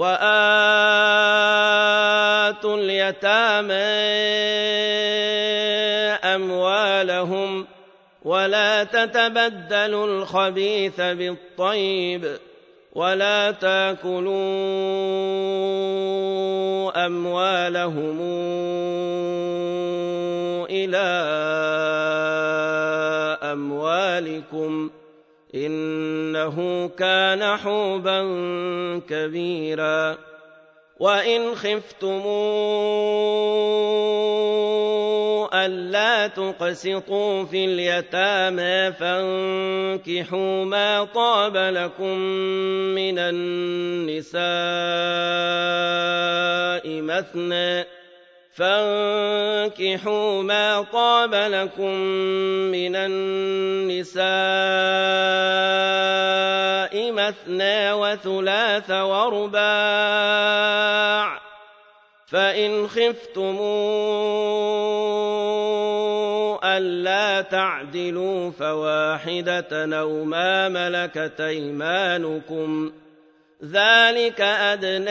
وآتوا اليتامى أموالهم ولا تتبدلوا الخبيث بالطيب ولا تاكلوا أموالهم إلى أموالكم إنه كان حوبا كبيرا. وإن خفتموا ألا تقسطوا في اليتامى فانكحوا ما طاب لكم من النساء مثنى. فانكحوا ما طاب لكم من النساء مثنى وثلاث ورباع فإن خفتموا ألا تعدلوا فواحدة أو ما ملكت أيمانكم ۖ ذلك أدنى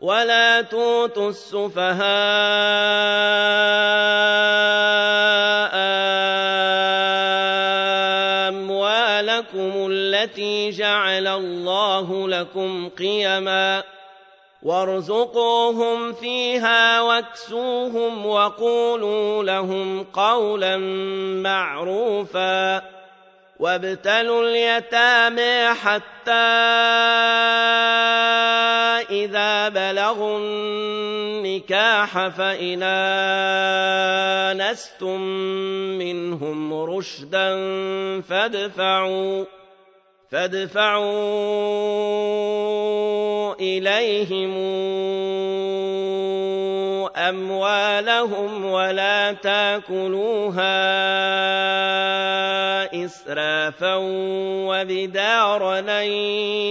ولا توتوا السفهاء اموالكم التي جعل الله لكم قيماً وارزقوهم فيها واكسوهم وقولوا لهم قولا معروفا وابتلوا اليتامى حتى إذا بلغوا النكاح فإن آنستم منهم رشدا فادفعوا فادفعوا إليهم أموالهم ولا تأكلوها إسرافا وبدارا أن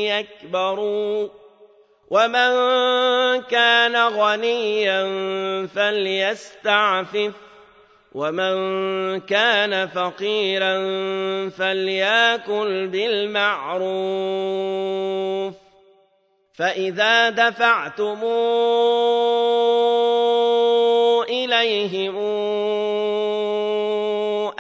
يكبروا. ومن كان غنيا فليستعفف. ومن كان فقيرا فليأكل بالمعروف. فإذا دفعتم إليهم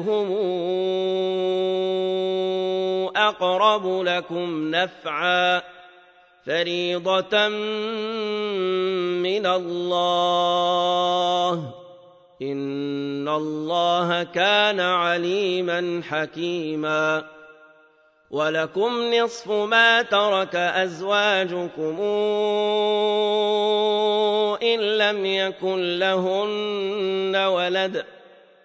أيهم أقرب لكم نفعا فريضة من الله. إن الله كان عليما حكيما. ولكم نصف ما ترك أزواجكم إن لم يكن لهن ولد ۖ.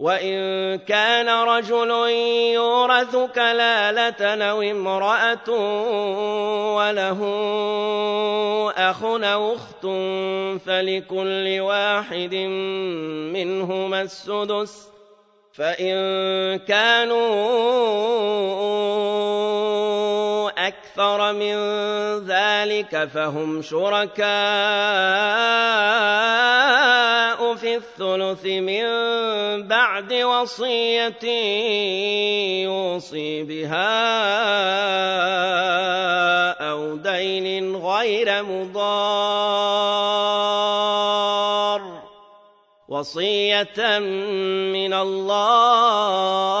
وإن كان رجل يورث كلالة أو امرأة وله أخ أو أخت فلكل واحد منهما السدس فإن كانوا أكثر من ذلك فهم شركاء في الثلث من بعد وصية يوصي بها أو دين غير مضار. وصية من الله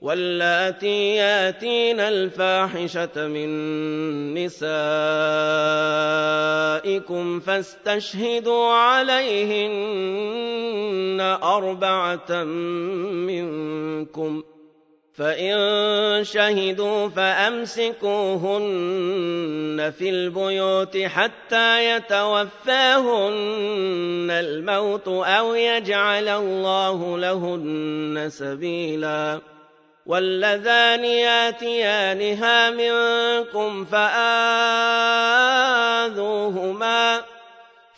واللاتي ياتين الفاحشة من نسائكم فاستشهدوا عليهن أربعة منكم ۖ. فإن شهدوا فأمسكوهن في البيوت حتى يتوفاهن الموت أو يجعل الله لهن سبيلا. واللذان ياتيانها منكم فآذوهما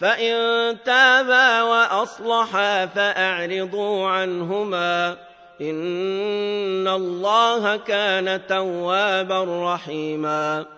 فإن تابا وأصلحا فأعرضوا عنهما إن الله كان توابا رحيما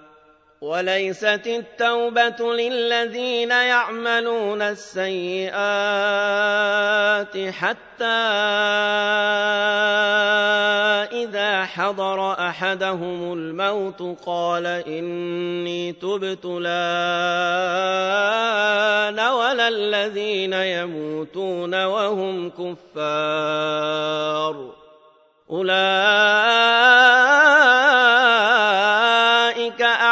وليست التوبة للذين يعملون السيئات حتى إذا حضر أحدهم الموت قال إني تبت الآن ولا الذين يموتون وهم كفار أولئك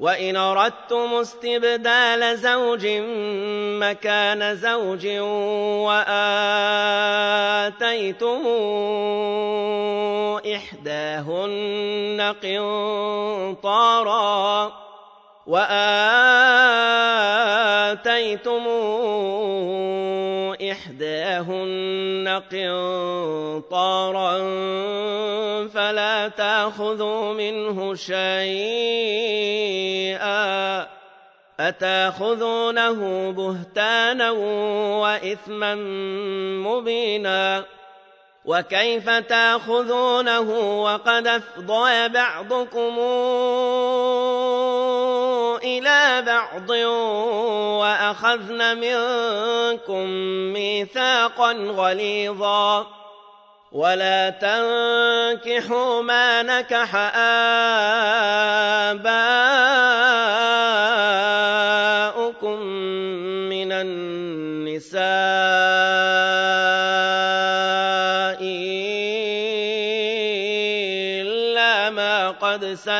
وإن أردتم استبدال زوج مكان زوج وآتيتم إحداهن قنطارا وآتيتم إحداهن قنطارا فلا تاخذوا منه شيئا أتاخذونه بهتانا وإثما مبينا وكيف تاخذونه وقد أفضى بعضكم إلى بعض وأخذن منكم ميثاقا غليظا. ولا تنكحوا ما نكح آباؤكم من النساء.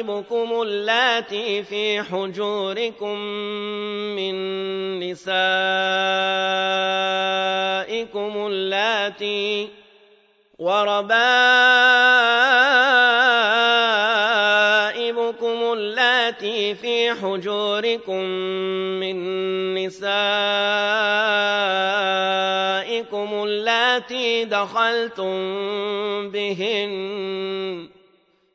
وربائبكم اللاتي في حجوركم من نسائكم اللاتي وربائبكم اللاتي في حجوركم من نسائكم اللاتي دخلتم بهن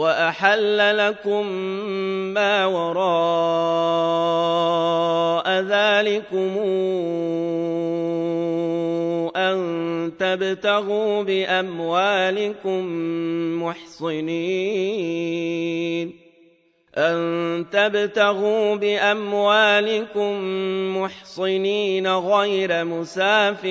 وأحل لكم ما وراء ذلكم أن تبتغوا بأموالكم محصنين. أن تبتغوا بأموالكم محصنين غير مسافحين.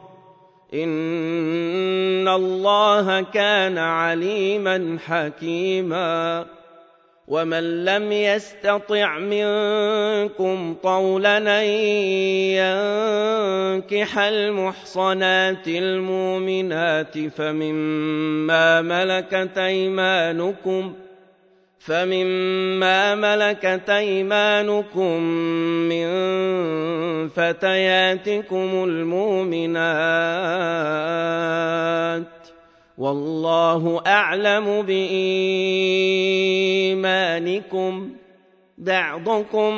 إن الله كان عليما حكيما ومن لم يستطع منكم طولا ان ينكح المحصنات المؤمنات فمما ملكت ايمانكم فمما ملكت ايمانكم من فتياتكم المؤمنات والله اعلم بايمانكم بعضكم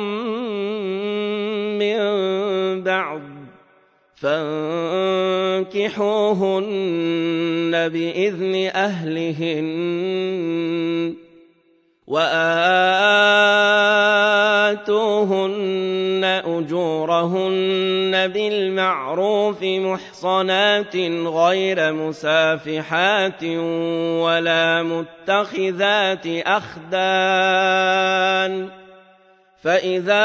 من بعض فانكحوهن باذن اهلهن وآتوهن أجورهن بالمعروف محصنات غير مسافحات ولا متخذات أخدان فإذا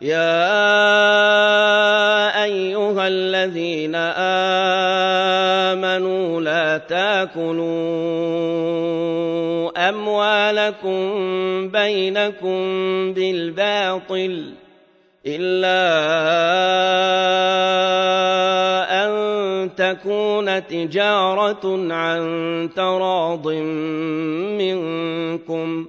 يا ايها الذين امنوا ولا تاكلوا أموالكم بينكم بالباطل إلا أن تكون تجارة عن تراض منكم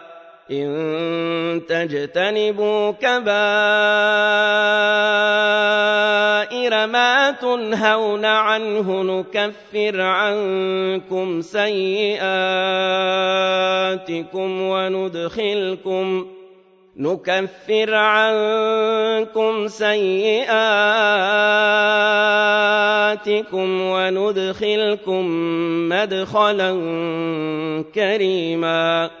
إن تجتنبوا كبائر ما تنهون عنه نكفر عنكم سيئاتكم وندخلكم نكفر عنكم سيئاتكم وندخلكم مدخلا كريما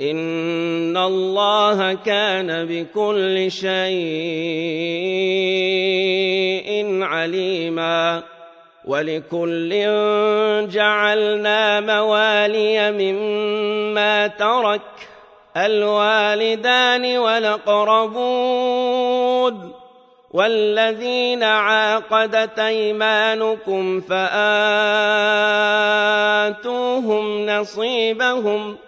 إن الله كان بكل شيء عليما ولكل جعلنا موالي مما ترك الوالدان والأقربون والذين عاقدت أيمانكم فآتوهم نصيبهم ۖ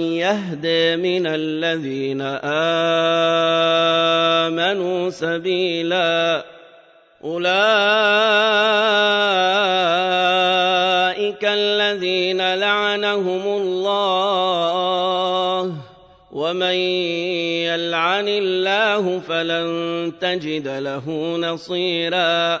يهدى من الذين آمنوا سبيلا. أولئك الذين لعنهم الله. ومن يلعن الله فلن تجد له نصيرا.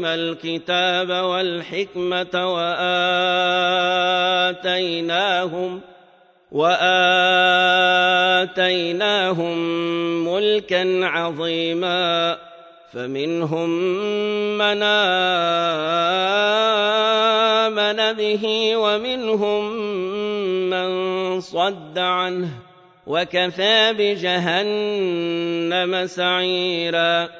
إبراهيم الكتاب والحكمة وآتيناهم وآتيناهم ملكا عظيما فمنهم من آمن به ومنهم من صد عنه وكفى بجهنم سعيرا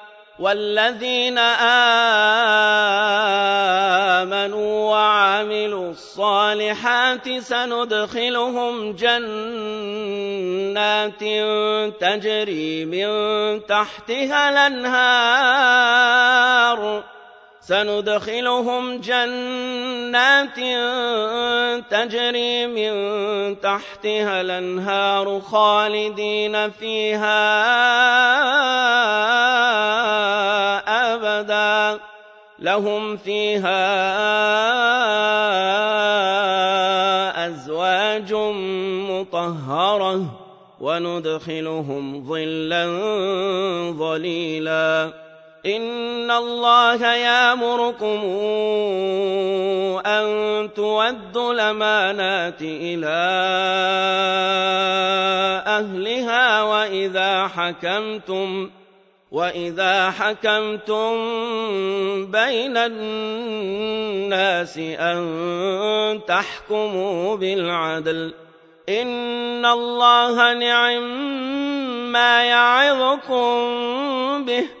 والذين آمنوا وعملوا الصالحات سندخلهم جنات تجري من تحتها الأنهار سندخلهم جنات تجري من تحتها الأنهار خالدين فيها أبدا. لهم فيها أزواج مطهرة وندخلهم ظلا ظليلا. إن الله يامركم أن تودوا الأمانات إلى أهلها وإذا حكمتم وإذا حكمتم بين الناس أن تحكموا بالعدل إن الله نعم ما يعظكم به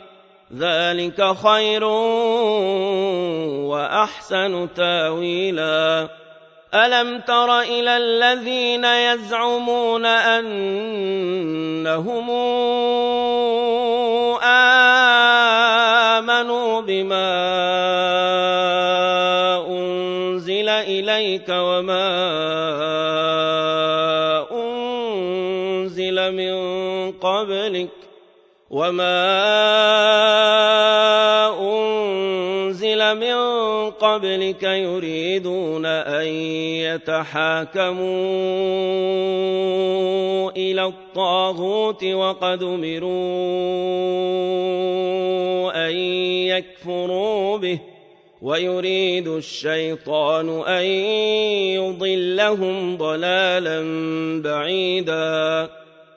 ذلك خير وأحسن تاويلا. ألم تر إلى الذين يزعمون أنهم آمنوا بما أنزل إليك وما أنزل من قبلك وما أنزل من قبلك يريدون أن يتحاكموا إلى الطاغوت وقد أمروا أن يكفروا به ويريد الشيطان أن يضلهم ضلالا بعيدا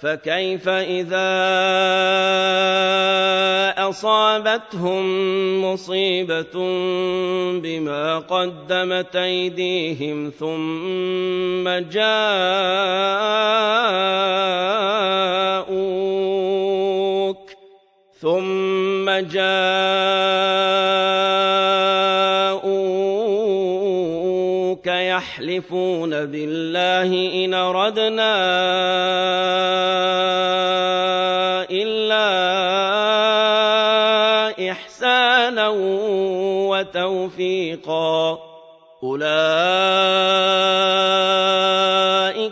فكيف إذا أصابتهم مصيبة بما قدمت أيديهم ثم جاءوك ثم جاءوك يحلفون بالله إن ردنا إلا إحسانا وتوفيقا. أولئك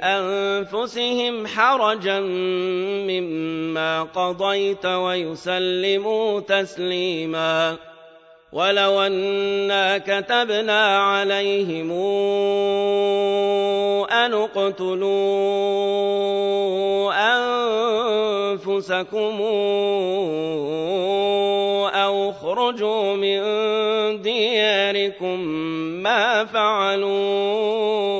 أنفسهم حرجا مما قضيت ويسلموا تسليما ولو أنا كتبنا عليهم أن اقتلوا أنفسكم أو اخرجوا من دياركم ما فعلوه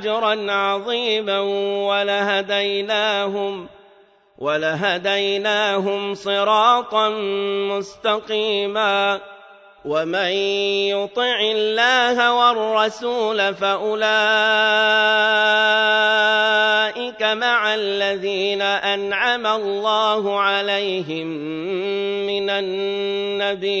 أجرا عظيما ولهديناهم ولهديناهم صراطا مستقيما. ومن يطع الله والرسول فأولئك مع الذين أنعم الله عليهم من النبيين.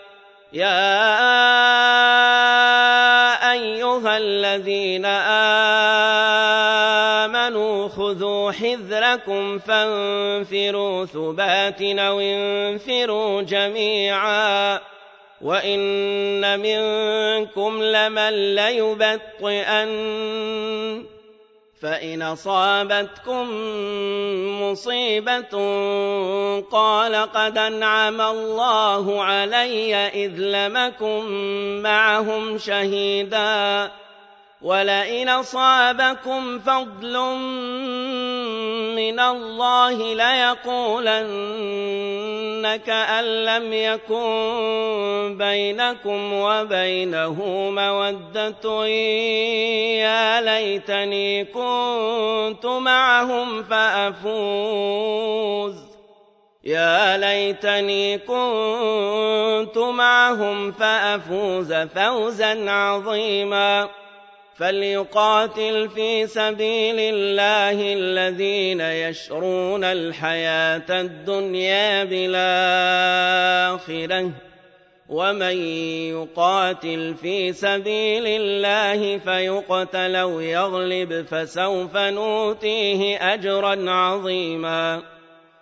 يا أيها الذين آمنوا خذوا حذركم فانفروا ثبات أو انفروا جميعا وإن منكم لمن ليبطئن فإن أصابتكم مصيبة قال قد أنعم الله علي إذ لمكم معهم شهيداً ولئن أصابكم فضل من الله ليقولن كأن لم يكن بينكم وبينه مودة يا ليتني كنت معهم فأفوز. يا ليتني كنت معهم فأفوز فوزا عظيما. فليقاتل في سبيل الله الذين يشرون الحياة الدنيا بالآخرة ومن يقاتل في سبيل الله فيقتل أو يغلب فسوف نؤتيه أجرا عظيما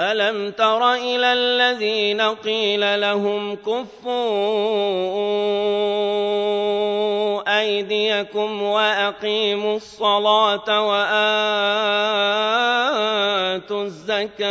ألم تر إلى الذين قيل لهم كفوا أيديكم وأقيموا الصلاة وآتوا الزكاة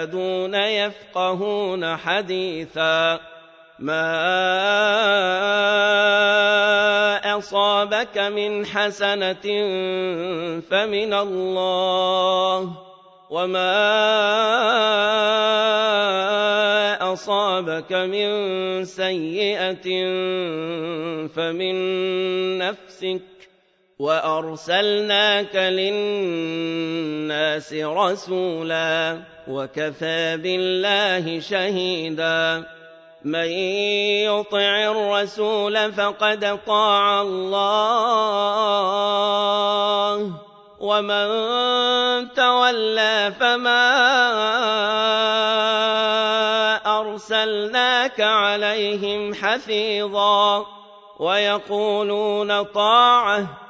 يكادون يفقهون حديثا. ما أصابك من حسنة فمن الله. وما أصابك من سيئة فمن نفسك. وأرسلناك للناس رسولا وكفى بالله شهيدا. من يطع الرسول فقد طاع الله ومن تولى فما أرسلناك عليهم حفيظا. ويقولون طاعة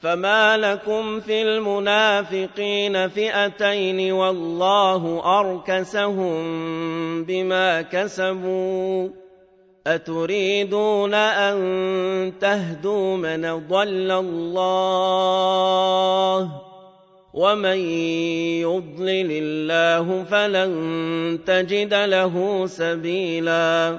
فما لكم في المنافقين فئتين والله أركسهم بما كسبوا أتريدون أن تهدوا من ضل الله ومن يضلل الله فلن تجد له سبيلا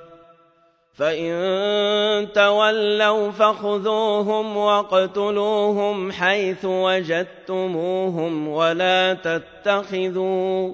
فان تولوا فخذوهم واقتلوهم حيث وجدتموهم ولا تتخذوا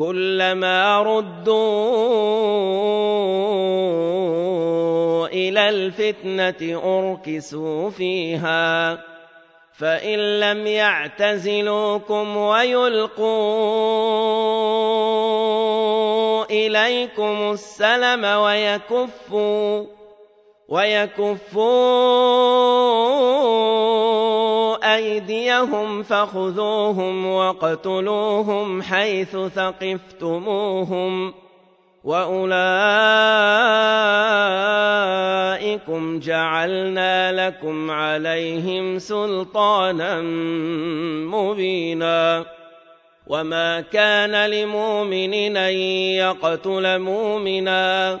كلما ردوا إلى الفتنة أركسوا فيها فإن لم يعتزلوكم ويلقوا إليكم السلم ويكفوا ويكفوا أيديهم فخذوهم واقتلوهم حيث ثقفتموهم ۖ وأولئكم جعلنا لكم عليهم سلطانا مبينا وما كان لمؤمن أن يقتل مؤمنا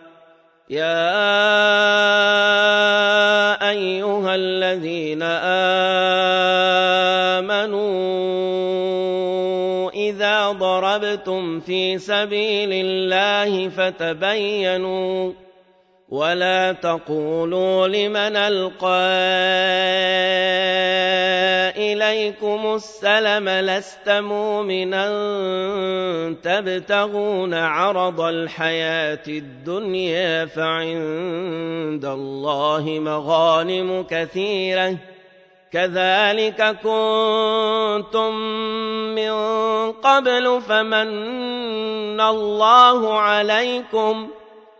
يا ايها الذين امنوا اذا ضربتم في سبيل الله فتبينوا ولا تقولوا لمن القى اليكم السلم لست مؤمنا تبتغون عرض الحياة الدنيا فعند الله مغانم كثيره كذلك كنتم من قبل فمن الله عليكم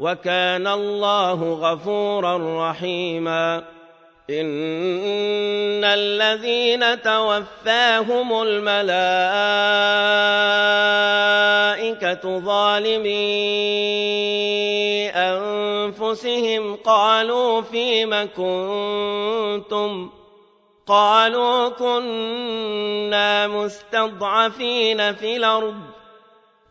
وكان الله غفورا رحيما. إن الذين توفاهم الملائكة ظالمي أنفسهم قالوا فيم كنتم؟ قالوا كنا مستضعفين في الأرض.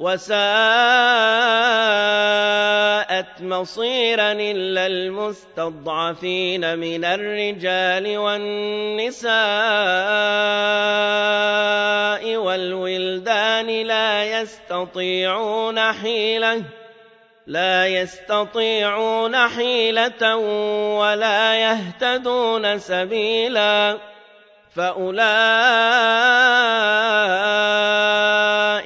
وساءت مصيرا إلا المستضعفين من الرجال والنساء والولدان لا يستطيعون حيلة لا يستطيعون حيلة ولا يهتدون سبيلا فأولئك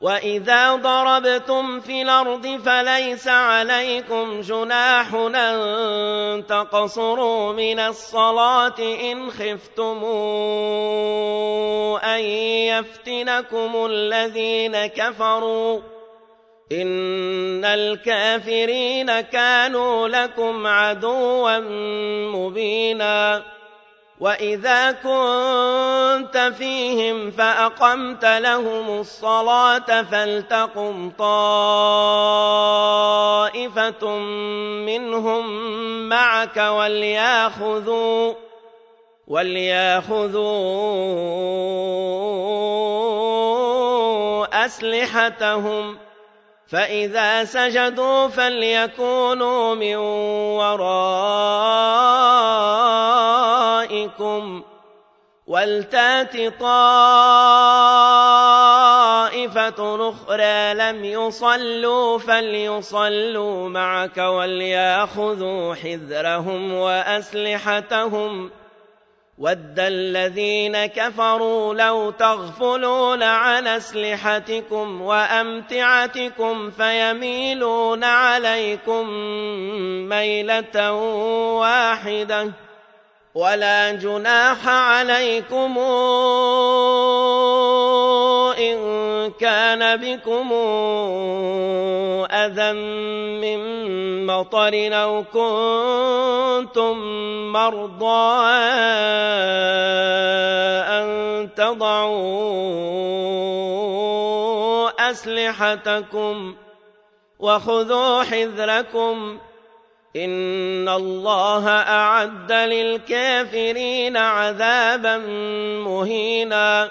وإذا ضربتم في الأرض فليس عليكم جناح أن تقصروا من الصلاة إن خفتم أن يفتنكم الذين كفروا إن الكافرين كانوا لكم عدوا مبيناً وإذا كنت فيهم فأقمت لهم الصلاة فلتقم طائفة منهم معك ولياخذوا ولياخذوا أسلحتهم ۖ فإذا سجدوا فليكونوا من ورائكم ولتات طائفة أخرى لم يصلوا فليصلوا معك وليأخذوا حذرهم وأسلحتهم ود الذين كفروا لو تغفلون عن اسلحتكم وامتعتكم فيميلون عليكم ميله واحدة ولا جناح عليكم ان كان بكم أذى من مطر أو كنتم مرضى أن تضعوا أسلحتكم وخذوا حذركم إن الله أعد للكافرين عذابا مهينا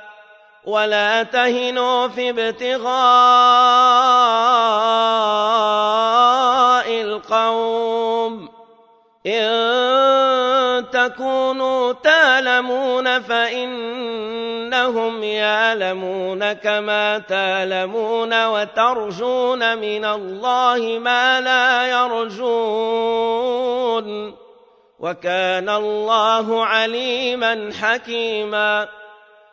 ولا تهنوا في ابتغاء القوم إن تكونوا تالمون فإنهم يالمون كما تالمون وترجون من الله ما لا يرجون وكان الله عليما حكيما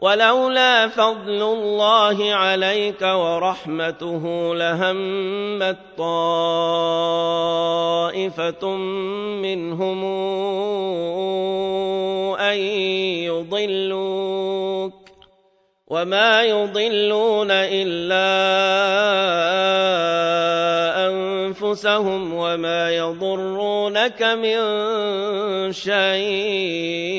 ولولا فضل الله عليك ورحمته لهمت طائفة منهم أن يضلوك وما يضلون إلا أنفسهم وما يضرونك من شيء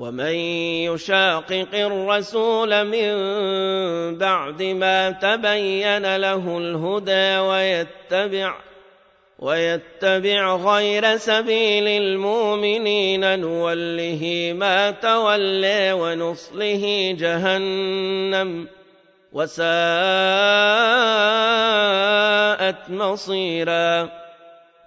ومن يشاقق الرسول من بعد ما تبين له الهدى ويتبع ويتبع غير سبيل المؤمنين نوله ما تولى ونصله جهنم. وساءت مصيرا.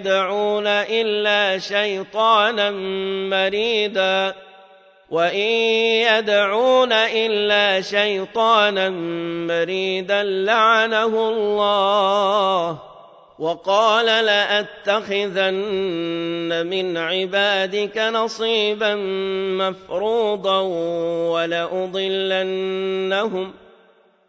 يدعون إلا شيطانا مريدا. وإن يدعون إلا شيطانا مريدا لعنه الله. وقال لأتخذن من عبادك نصيبا مفروضا ولأضلنهم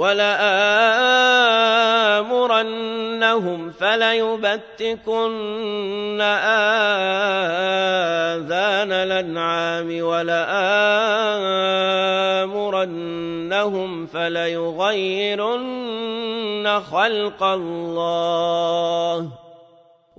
ولآمرنهم فليبتكن آذان الأنعام ولآمرنهم فليغيرن خلق الله.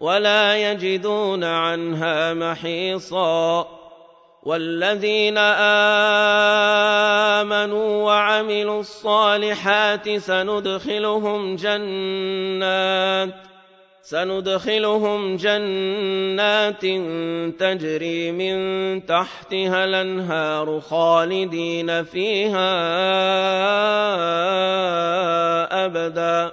ولا يجدون عنها محيصا والذين آمنوا وعملوا الصالحات سندخلهم جنات سندخلهم جنات تجري من تحتها الأنهار خالدين فيها أبدا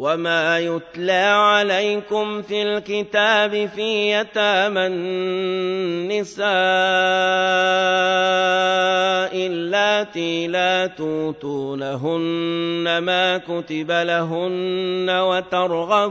وما يتلى عليكم في الكتاب في يتامى النساء اللاتي لا توتونهن ما كتب لهن وترغبون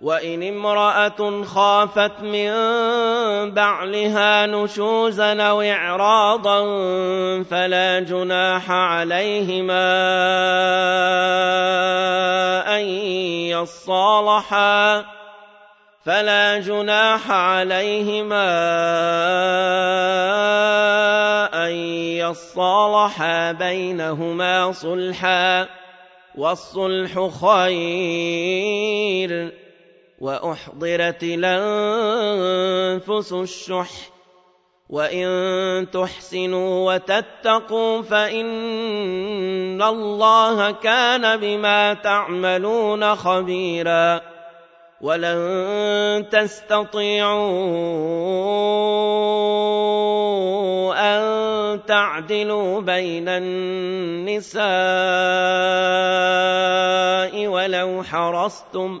وإن امرأة خافت من بعلها نشوزا أو إعراضا فلا جناح عليهما أن يصالحا فلا جناح عليهما أن يصالحا بينهما صلحا والصلح خير وأحضرت الأنفس الشح. وإن تحسنوا وتتقوا فإن الله كان بما تعملون خبيرا. ولن تستطيعوا أن تعدلوا بين النساء ولو حرصتم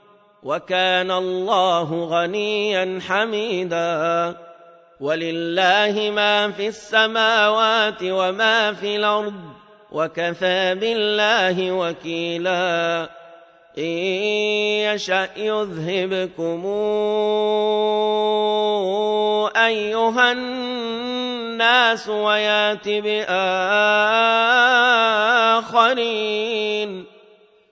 وكان الله غنيا حميدا. ولله ما في السماوات وما في الأرض وكفى بالله وكيلا. إن يشأ يذهبكم أيها الناس ويات بآخرين.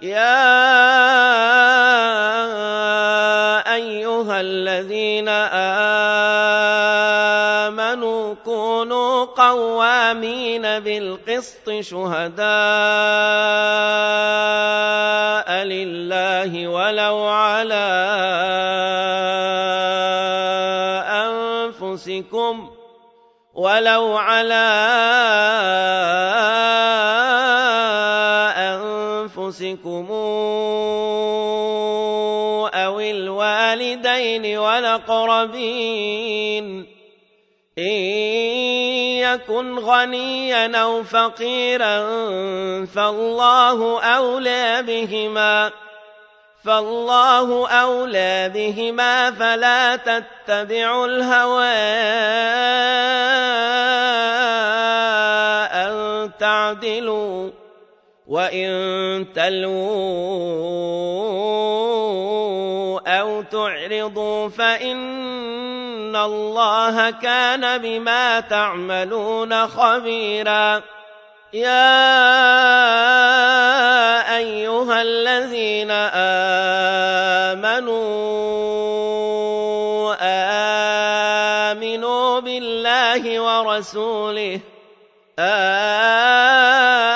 يا ايها الذين امنوا كونوا قوامين بالقسط شهداء لله ولو على انفسكم ولو على أنفسكم والأقربين. إن يكن غنيا أو فقيرا فالله أولى بهما. فالله أولى بهما فلا تتبعوا الهوى أن تعدلوا. وإن تلووا تعرضوا فإن الله كان بما تعملون خبيرا. يا أيها الذين آمنوا آمنوا بالله ورسوله. آمنوا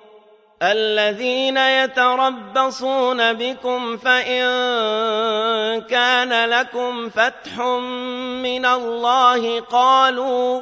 الذين يتربصون بكم فإن كان لكم فتح من الله قالوا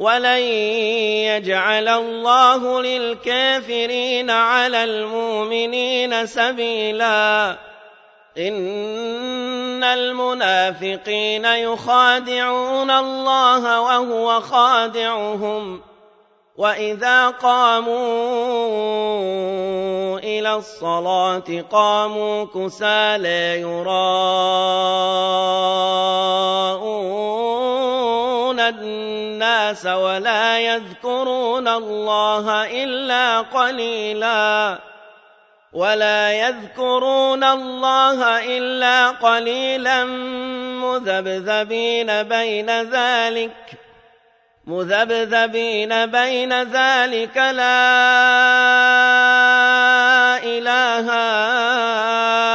ولن يجعل الله للكافرين على المؤمنين سبيلا إن المنافقين يخادعون الله وهو خادعهم وإذا قاموا إلى الصلاة قاموا كسالى يراءون الناس ولا يذكرون الله إلا قليلا. ولا يذكرون الله إلا قليلا مذبذبين بين ذلك مذبذبين بين ذلك لا إله هؤلاء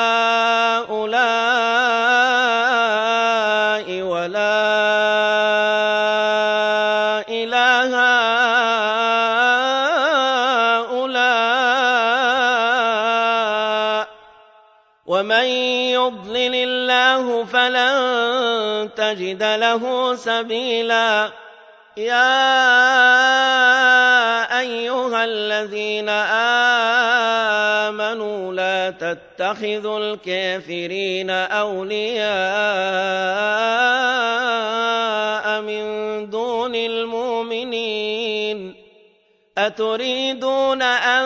الله فلن تجد له سبيلاً. يا أيها الذين آمنوا لا تتخذوا الكافرين أولياء من دون المؤمنين. أتريدون أن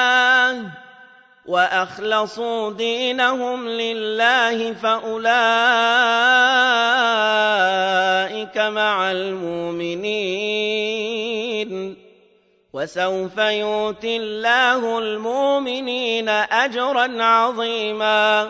وأخلصوا دينهم لله فأولئك مع المؤمنين. وسوف يؤتي الله المؤمنين أجرا عظيما.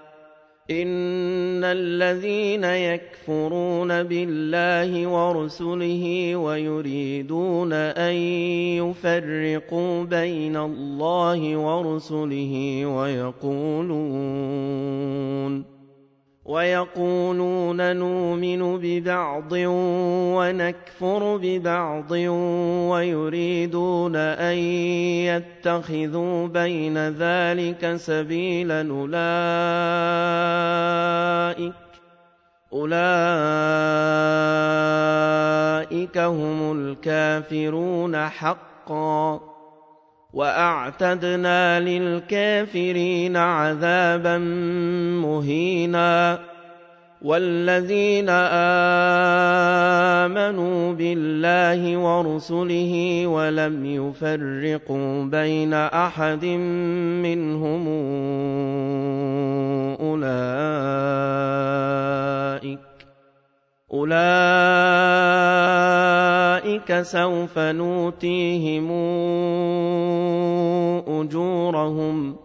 إن الذين يكفرون بالله ورسله ويريدون أن يفرقوا بين الله ورسله ويقولون ويقولون نؤمن ببعض ونكفر ببعض ويريدون أن يتخذوا بين ذلك سبيلا أولئك أولئك هم الكافرون حقا وأعتدنا للكافرين عذابا مهينا والذين آمنوا بالله ورسله ولم يفرقوا بين أحد منهم أولئك أولئك سوف نؤتيهم أجورهم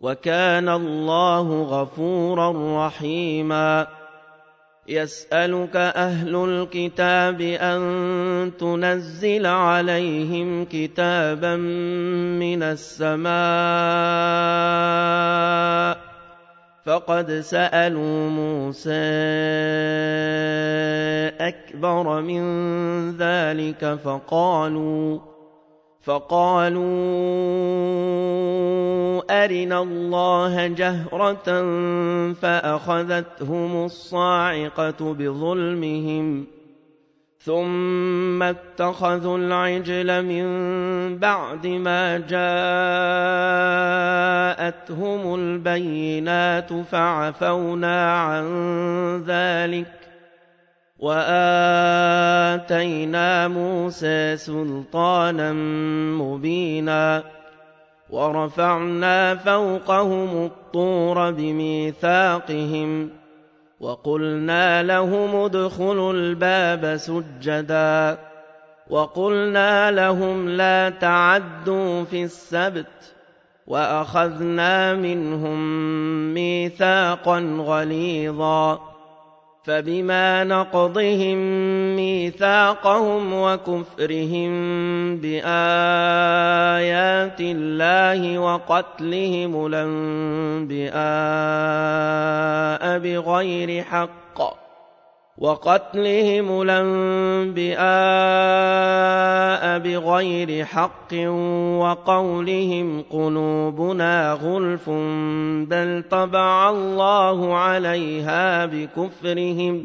وكان الله غفورا رحيما يسألك أهل الكتاب أن تنزل عليهم كتابا من السماء فقد سألوا موسى أكبر من ذلك فقالوا فقالوا أرنا الله جهرة فأخذتهم الصاعقة بظلمهم. ثم اتخذوا العجل من بعد ما جاءتهم البينات فعفونا عن ذلك واتينا موسى سلطانا مبينا ورفعنا فوقهم الطور بميثاقهم وقلنا لهم ادخلوا الباب سجدا. وقلنا لهم لا تعدوا في السبت. وأخذنا منهم ميثاقا غليظا. فبما نقضهم ميثاقهم وكفرهم بآيات الله وقتلهم الأنبياء بغير حق وقتلهم الأنبياء بغير حق وقولهم قلوبنا غلف بل طبع الله عليها بكفرهم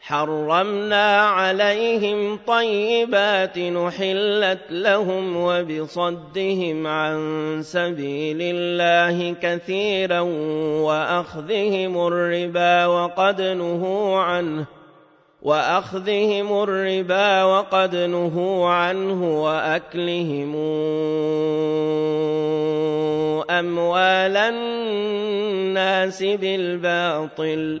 حرمنا عليهم طيبات نحلت لهم وبصدهم عن سبيل الله كثيرا وأخذهم الربا وقد نهوا عنه وأخذهم الربا وقد نهوا عنه وأكلهم أموال الناس بالباطل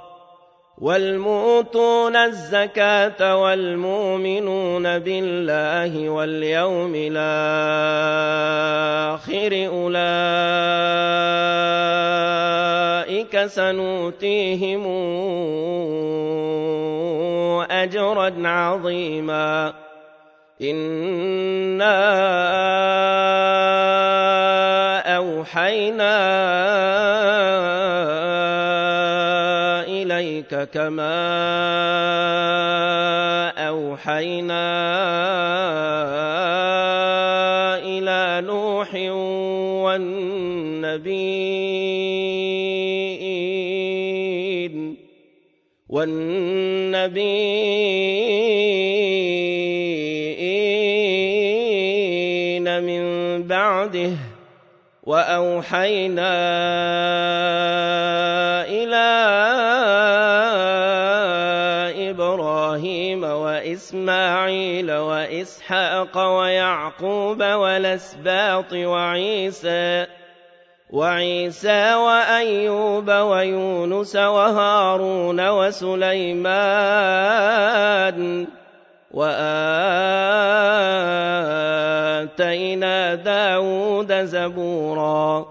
والمؤتون الزكاة والمؤمنون بالله واليوم الآخر أولئك سنؤتيهم أجرا عظيما. إنا أوحينا كما أوحينا إلى نوح والنبيين والنبيين من بعده وأوحينا وإسماعيل وإسحاق ويعقوب والأسباط وعيسى وعيسى وأيوب ويونس وهارون وسليمان وآتينا داود زبوراً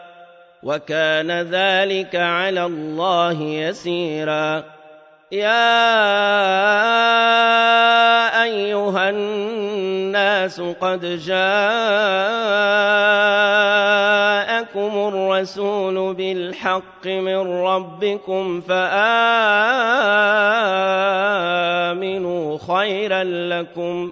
وكان ذلك على الله يسيرا. يا أيها الناس قد جاءكم الرسول بالحق من ربكم فآمنوا خيرا لكم.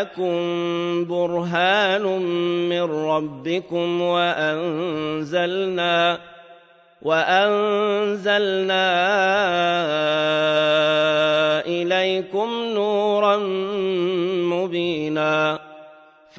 جاءكم برهان من ربكم وأنزلنا وأنزلنا إليكم نورا مبينا